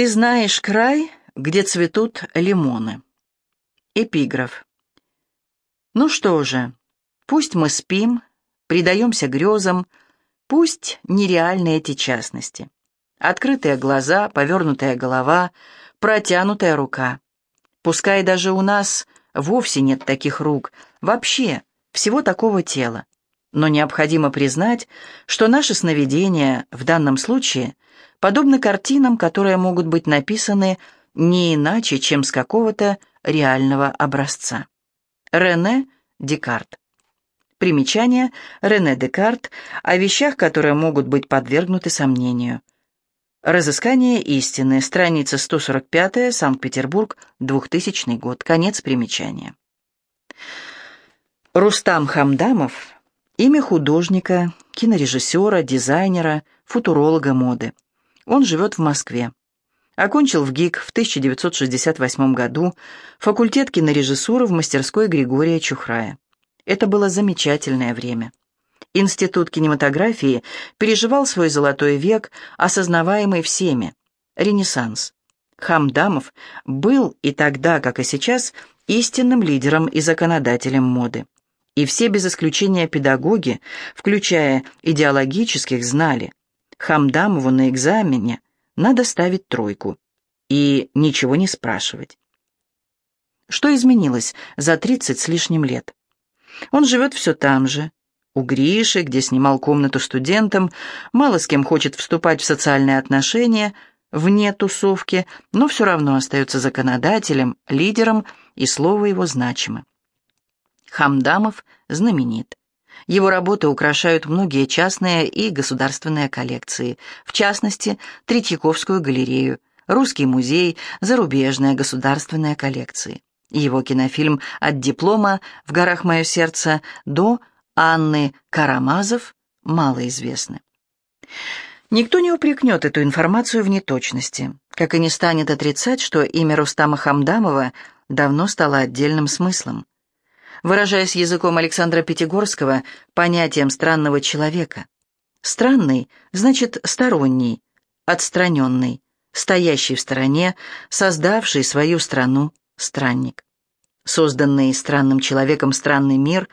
Ты знаешь край, где цветут лимоны. Эпиграф. Ну что же, пусть мы спим, предаемся грезам, пусть нереальны эти частности. Открытые глаза, повернутая голова, протянутая рука. Пускай даже у нас вовсе нет таких рук, вообще всего такого тела. Но необходимо признать, что наши сновидения в данном случае подобны картинам, которые могут быть написаны не иначе, чем с какого-то реального образца. Рене Декарт. Примечание Рене Декарт о вещах, которые могут быть подвергнуты сомнению. Разыскание истины. Страница 145, Санкт-Петербург, 2000 год. Конец примечания. Рустам Хамдамов – имя художника, кинорежиссера, дизайнера, футуролога моды. Он живет в Москве. Окончил в ГИК в 1968 году факультет кинорежиссуры в мастерской Григория Чухрая. Это было замечательное время. Институт кинематографии переживал свой золотой век, осознаваемый всеми. Ренессанс. Хамдамов был и тогда, как и сейчас, истинным лидером и законодателем моды. И все без исключения педагоги, включая идеологических, знали. Хамдамову на экзамене – надо ставить тройку и ничего не спрашивать. Что изменилось за тридцать с лишним лет? Он живет все там же, у Гриши, где снимал комнату студентам, мало с кем хочет вступать в социальные отношения, вне тусовки, но все равно остается законодателем, лидером, и слово его значимо. Хамдамов знаменит. Его работы украшают многие частные и государственные коллекции, в частности, Третьяковскую галерею, Русский музей, зарубежные государственные коллекции. Его кинофильм «От диплома в горах мое сердце» до Анны Карамазов малоизвестны. Никто не упрекнет эту информацию в неточности, как и не станет отрицать, что имя Рустама Хамдамова давно стало отдельным смыслом выражаясь языком Александра Пятигорского, понятием странного человека. Странный значит сторонний, отстраненный, стоящий в стороне, создавший свою страну странник. Созданный странным человеком странный мир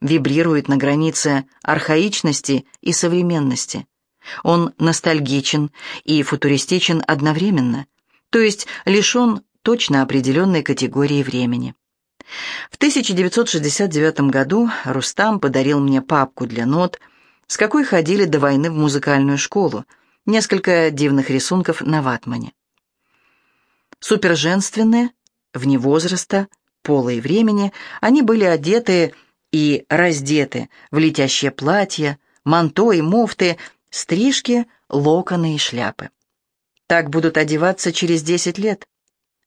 вибрирует на границе архаичности и современности. Он ностальгичен и футуристичен одновременно, то есть лишен точно определенной категории времени. В 1969 году Рустам подарил мне папку для нот, с какой ходили до войны в музыкальную школу, несколько дивных рисунков на ватмане. Суперженственные, вне возраста, пола и времени, они были одеты и раздеты в летящее платье, манто и муфты, стрижки, локоны и шляпы. Так будут одеваться через десять лет.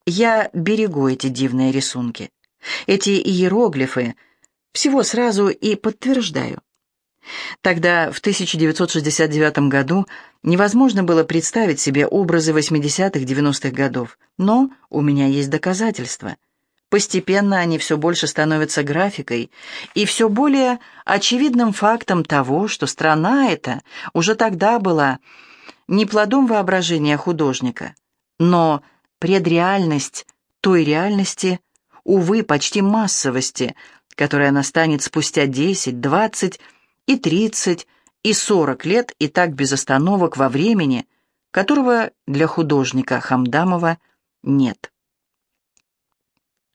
Я берегу эти дивные рисунки. Эти иероглифы всего сразу и подтверждаю. Тогда, в 1969 году, невозможно было представить себе образы 80-х-90-х годов, но у меня есть доказательства. Постепенно они все больше становятся графикой и все более очевидным фактом того, что страна эта уже тогда была не плодом воображения художника, но предреальность той реальности, увы, почти массовости, которая настанет спустя 10, 20 и 30 и 40 лет и так без остановок во времени, которого для художника Хамдамова нет.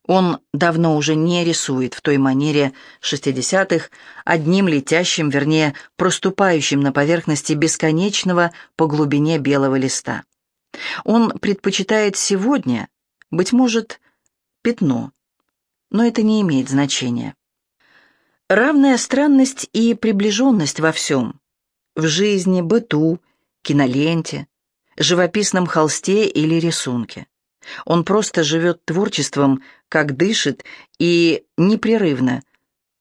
Он давно уже не рисует в той манере 60-х, одним летящим, вернее, проступающим на поверхности бесконечного по глубине белого листа. Он предпочитает сегодня, быть может, пятно, но это не имеет значения. Равная странность и приближенность во всем. В жизни, быту, киноленте, живописном холсте или рисунке. Он просто живет творчеством, как дышит, и непрерывно,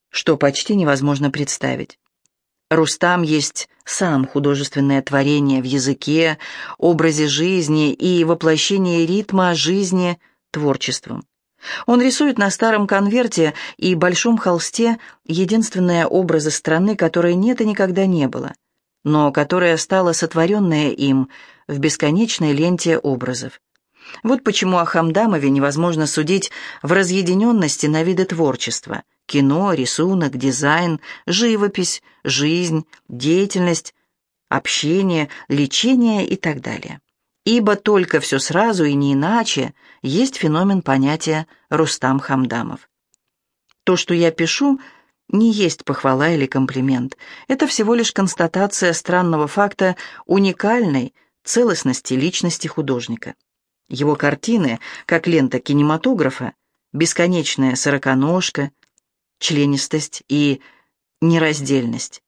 что почти невозможно представить. Рустам есть сам художественное творение в языке, образе жизни и воплощение ритма жизни творчеством. Он рисует на старом конверте и большом холсте единственные образы страны, которой нет и никогда не было, но которая стала сотворенная им в бесконечной ленте образов. Вот почему о Хамдамове невозможно судить в разъединенности на виды творчества – кино, рисунок, дизайн, живопись, жизнь, деятельность, общение, лечение и так далее. Ибо только все сразу и не иначе есть феномен понятия Рустам Хамдамов. То, что я пишу, не есть похвала или комплимент. Это всего лишь констатация странного факта уникальной целостности личности художника. Его картины, как лента кинематографа, бесконечная сороконожка, членистость и нераздельность.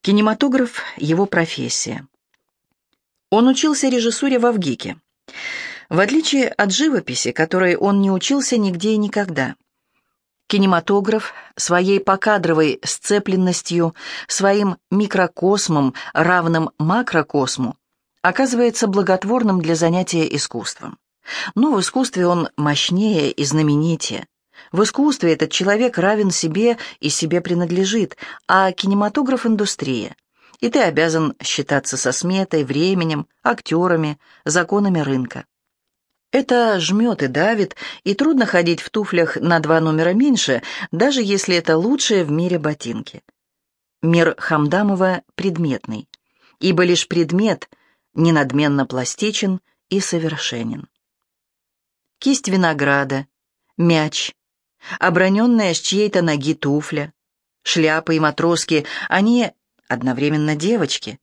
Кинематограф – его профессия. Он учился режиссуре в Авгике. В отличие от живописи, которой он не учился нигде и никогда. Кинематограф своей покадровой сцепленностью, своим микрокосмом, равным макрокосму, оказывается благотворным для занятия искусством. Но в искусстве он мощнее и знаменитее. В искусстве этот человек равен себе и себе принадлежит, а кинематограф — индустрия. И ты обязан считаться со сметой, временем, актерами, законами рынка. Это жмет и давит, и трудно ходить в туфлях на два номера меньше, даже если это лучшие в мире ботинки. Мир Хамдамова предметный, ибо лишь предмет ненадменно пластичен и совершенен кисть винограда, мяч, оброненная с чьей-то ноги туфля, шляпы и матроски, они одновременно девочки.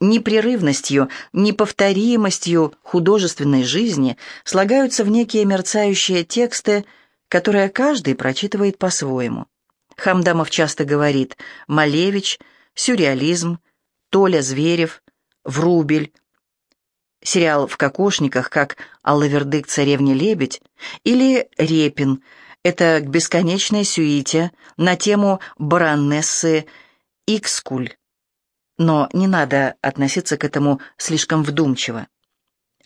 Непрерывностью, неповторимостью художественной жизни слагаются в некие мерцающие тексты, которые каждый прочитывает по-своему. Хамдамов часто говорит «Малевич», «Сюрреализм», «Толя Зверев», «Врубель», сериал «В кокошниках», как «Аллавердык царевне лебедь» или «Репин». Это к бесконечной сюите на тему баронессы Икскуль. Но не надо относиться к этому слишком вдумчиво.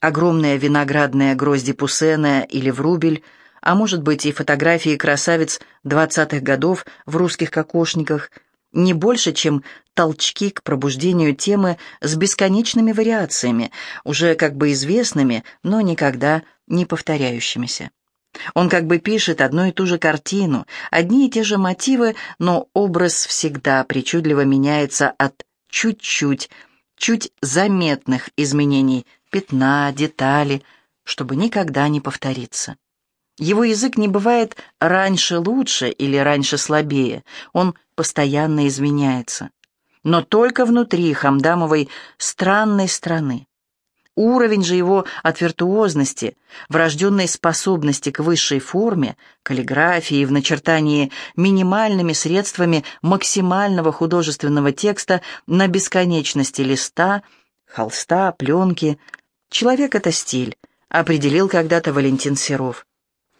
Огромная виноградная грозди Пусена или Врубель, а может быть и фотографии красавиц двадцатых годов в русских кокошниках – не больше, чем толчки к пробуждению темы с бесконечными вариациями, уже как бы известными, но никогда не повторяющимися. Он как бы пишет одну и ту же картину, одни и те же мотивы, но образ всегда причудливо меняется от чуть-чуть, чуть заметных изменений пятна, детали, чтобы никогда не повториться. Его язык не бывает раньше лучше или раньше слабее, он постоянно изменяется. Но только внутри Хамдамовой странной страны. Уровень же его от виртуозности, врожденной способности к высшей форме, каллиграфии в начертании минимальными средствами максимального художественного текста на бесконечности листа, холста, пленки. Человек — это стиль, определил когда-то Валентин Серов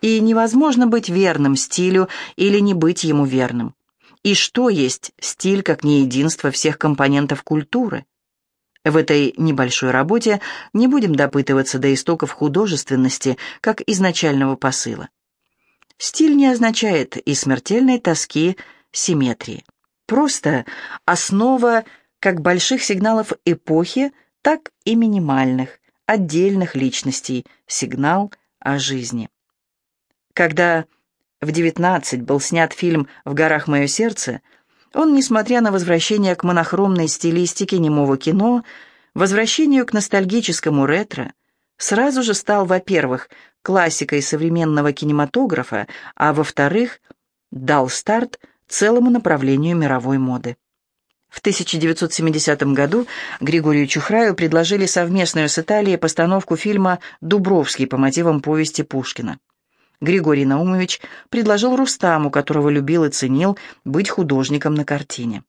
и невозможно быть верным стилю или не быть ему верным. И что есть стиль, как не единство всех компонентов культуры? В этой небольшой работе не будем допытываться до истоков художественности, как изначального посыла. Стиль не означает и смертельной тоски симметрии. Просто основа как больших сигналов эпохи, так и минимальных, отдельных личностей, сигнал о жизни. Когда в 19 был снят фильм «В горах мое сердце», он, несмотря на возвращение к монохромной стилистике немого кино, возвращению к ностальгическому ретро, сразу же стал, во-первых, классикой современного кинематографа, а во-вторых, дал старт целому направлению мировой моды. В 1970 году Григорию Чухраю предложили совместную с Италией постановку фильма «Дубровский» по мотивам повести Пушкина. Григорий Наумович предложил Рустаму, которого любил и ценил, быть художником на картине.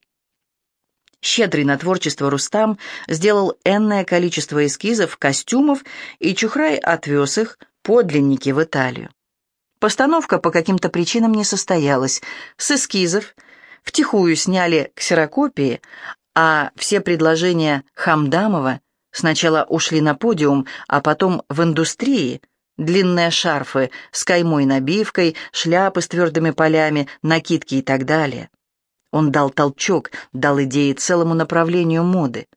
Щедрый на творчество Рустам сделал энное количество эскизов, костюмов, и Чухрай отвез их, подлинники, в Италию. Постановка по каким-то причинам не состоялась. С эскизов втихую сняли ксерокопии, а все предложения Хамдамова сначала ушли на подиум, а потом в индустрии, Длинные шарфы с каймой-набивкой, шляпы с твердыми полями, накидки и так далее. Он дал толчок, дал идеи целому направлению моды.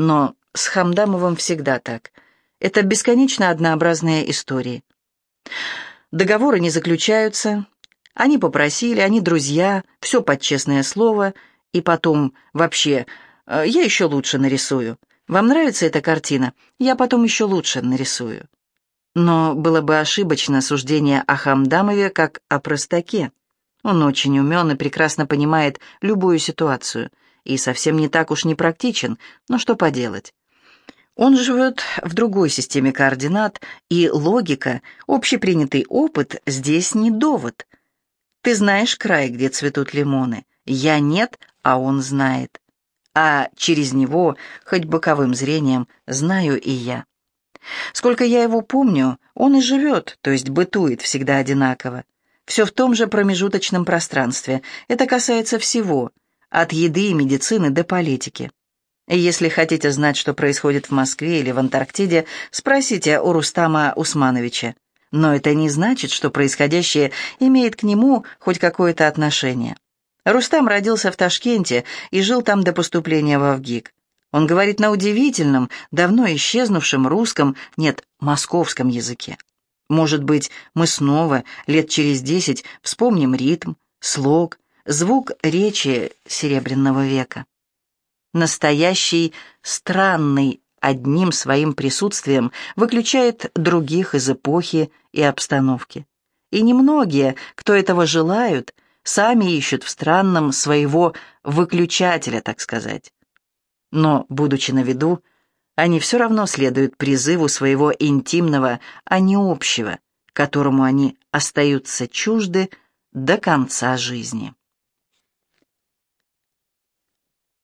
Но с Хамдамовым всегда так. Это бесконечно однообразные истории. Договоры не заключаются. Они попросили, они друзья, все под честное слово. И потом, вообще, э, я еще лучше нарисую. Вам нравится эта картина? Я потом еще лучше нарисую. Но было бы ошибочно суждение о Хамдамове как о простаке. Он очень умен и прекрасно понимает любую ситуацию, и совсем не так уж непрактичен, но что поделать. Он живет в другой системе координат, и логика, общепринятый опыт здесь не довод. Ты знаешь край, где цветут лимоны. Я нет, а он знает. А через него, хоть боковым зрением, знаю и я. Сколько я его помню, он и живет, то есть бытует всегда одинаково. Все в том же промежуточном пространстве. Это касается всего, от еды и медицины до политики. Если хотите знать, что происходит в Москве или в Антарктиде, спросите у Рустама Усмановича. Но это не значит, что происходящее имеет к нему хоть какое-то отношение. Рустам родился в Ташкенте и жил там до поступления в ВГИК. Он говорит на удивительном, давно исчезнувшем русском, нет, московском языке. Может быть, мы снова, лет через десять, вспомним ритм, слог, звук речи Серебряного века. Настоящий, странный, одним своим присутствием выключает других из эпохи и обстановки. И немногие, кто этого желают, сами ищут в странном своего выключателя, так сказать. Но, будучи на виду, они все равно следуют призыву своего интимного, а не общего, которому они остаются чужды до конца жизни.